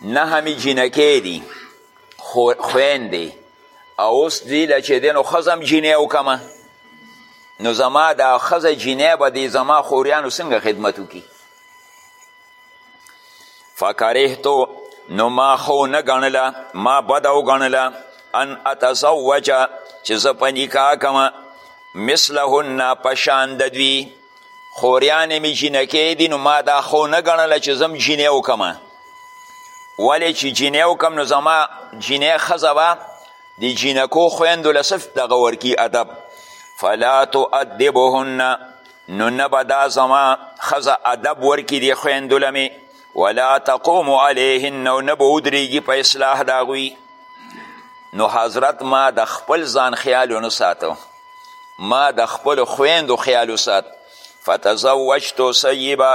نهه مې جینکې دي خویندې او اوس دی له چې دی نو ښځه هم جینۍ وکړمه نو زما دا ښځه جینۍ به دی زما خوریانو څنګه خدمت وکړي فکرهتو نو ما خو نه ګڼله ما بده وګڼله ان اتزوجه چې زه په نکاح کوم مثلهن په شان د دوی خوریانې مې جینکې دي نو ما دا خو نه ګڼله چې زم جینې وکم ولې چې جینې وکم نو زما جینې ښځه به د جینکو خویندو له صف دغه ورکي ادب فلا تؤدبهن نو نه به دا زما ښځه ادب ورکي دې خویندو له مې ولا تقوم علیهن او نه به ودرېږي په اصلاح د هغوی نو حضرت ما د خپل ځان خیال ونه ساتو ما د خپل خویندو خیال وسات فتزوجتو سیبه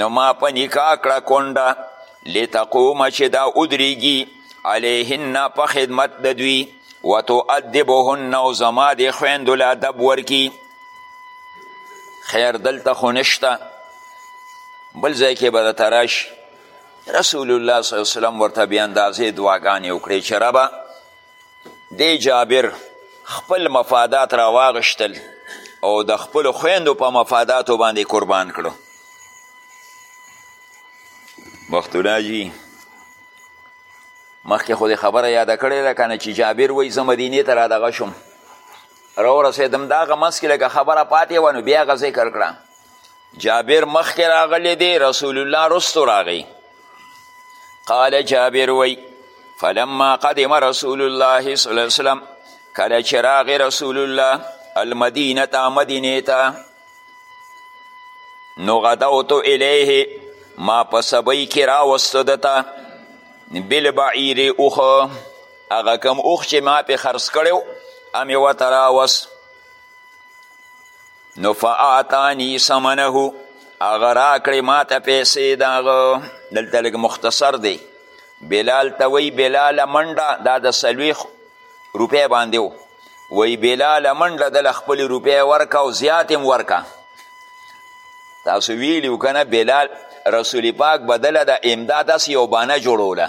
نو ما په نکاح کړه کونډه لتقوم چې دا ودرېږي علیهن په خدمت د دوی وتؤدبهن او زما د خویندو له ادب ورکي خیر دلته خو نشته بل ځای کې به درته راشي رسول الله صلی الله علیه وسلم ورته بیا اندازې دعاګانې وکړې چې ربه دی جابر خپل مفادات را واغشتل او د خپل خویندو په مفاداتو باندې قربان کړو وخت راځي مخکې خو دې خبره یاده کړې ده که نه چې جابر وایي زه مدینې ته رادغه شوم راورسېدم د هغه منځ کې لکه خبره پاتې وه نو بیا هغه ذکر کړه جابر مخکې راغلی دی رسول الله رستو راغی قال جابر وی فلما قدم رسول الله صلی الله علیه وسلم کله چې راغی رسول الله المدینه ته مدینې ته نو غدوت الیه ما په سبۍ کې راوسته ده ته بالبعیر اوښه هغه کم اوښ چې ما پې خرڅ کړی و همې ورته راوست نو فاعطانی ثمنه هغه راکړې ماته پیسې د هغه دلته لږ مختصر دی بلال ته وی بلاله منډه دا د څلوېښت روپۍ باندې و وی بلاله منډه دله خپلې روپۍ ورکه او زیات هم ورکه تاسو ویلي و که نه بلال رسول پاک به دله د امداد هسې یو بانه جوړوله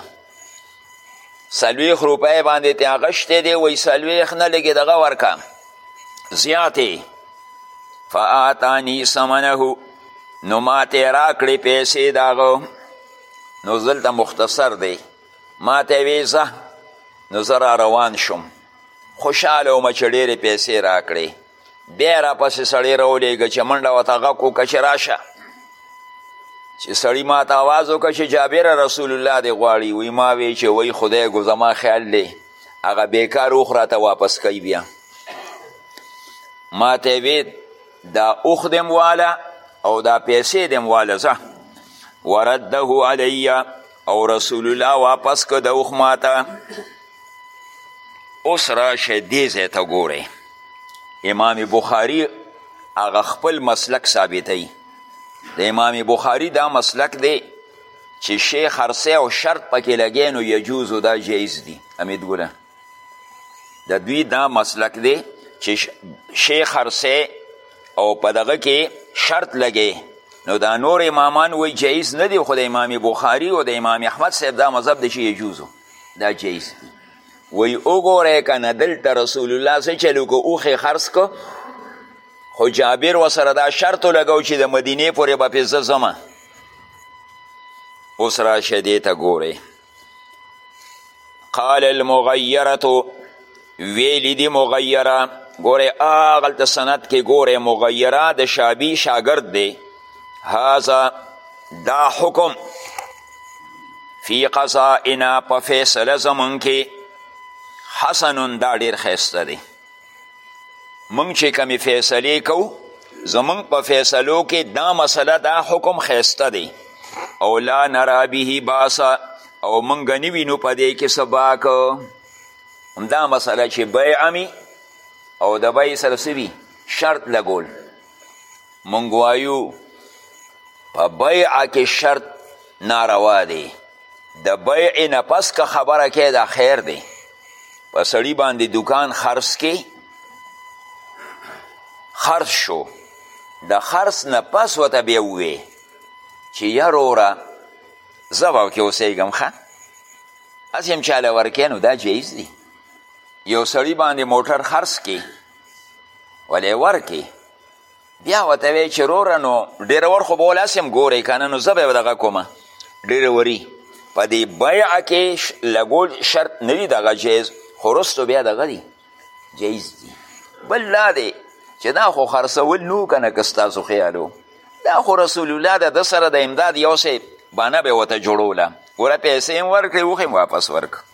څلوېښت روپۍ باندې ترې اخیستی دی وایي څلوېښت نه لږې دغه ورکه زیاتې فآتانی ثمنه نو ماته راکړې پیسې د هغه نو دلته مختصر دی ماته وې ځه نو زه را روان شوم خوشحاله وم چې ډېرې پیسې راکړې بیا یې راپسې سړی راولېږه چې منډه ورته غږ وکړه چې راشه چې سړی ما ته آواز وکړه چې جابر رسول الله دې غواړي وی ما وی چې وی خدای ګو زما خیال دی هغه بیکار اوښ راته واپس کوي بیا ما ته وی دا اوښ دم واله او دا پیسې دم واله ځه ورده علیه او رسول الله واپس که د اوښ ماته اوس راشه دې ځای ته ګورئ امام بخاری هغه خپل مسلک ثابتوي د امام بخاری دا مسلک دی چې شیخ هرڅه او شرط پکې لګی نو یجوزو دا جایز دي امیدګله د دوی دا مسلک دی چې شی خرڅی او په دغه کې شرط لګی نو دا نور امامان وی جایز نه دی خو د امام بخاری او د امام احمد صاحب دا مذهب دی چې یجوزو دا جایز دی وی وګوره که نه دلته رسول الله څه چلو که اوښې خرڅ کو خو جابر وسره دا شرط لګو چې د مدینې پورې به پې زه ځمه اوس راشه دې ته ګورې قال المغیرتو ویلی دی مغیره ګوره آغلته سند کې ګوره مغیره د شابی شاگرد دی هذا دا حکم فی قضائنا په فیصله زمون کې حسن دا ډیر خیسته دی مونږ چې کمی فیصله کو زمونږ په فیصلو کې دا مسله دا حکم خیسته دی او لا نرا به باسا او مونږ نه وینو په دې کې سباک همدا مسله چې بیع می او د بیع سره سوي شرط لګول مونږ وایو په بیعه کې شرط ناروا دی د بیع نه پس که خبره کې دا خیر دی په سړي باندې دکان خرڅ کې خرڅ شو د خرڅ نه پس ورته بیا ووې چې یروره زه به کې اوسېږم ښه هسې هم چاله ورکې نو دا جایز دی یو سړي باندې موټر خرڅ کې ولی ورکی بیا ورته وی چې روره نو ډیرور خو به ول هسې هم ګورئ که نه نو زه به دغه کومه ډیروري په دې بیعه کې لګول شرط نه دي دغه جایز خو وروسته بیا دغه دي جایز دي بل دا دی چې دا خو خرڅول نو که نه که ستاسو خیالو دا خو رسول الله د ده سره د امداد یو شی بانه به ورته جوړوله ګوره پیسې هم ورکړې اوښې هم واپس ورکړه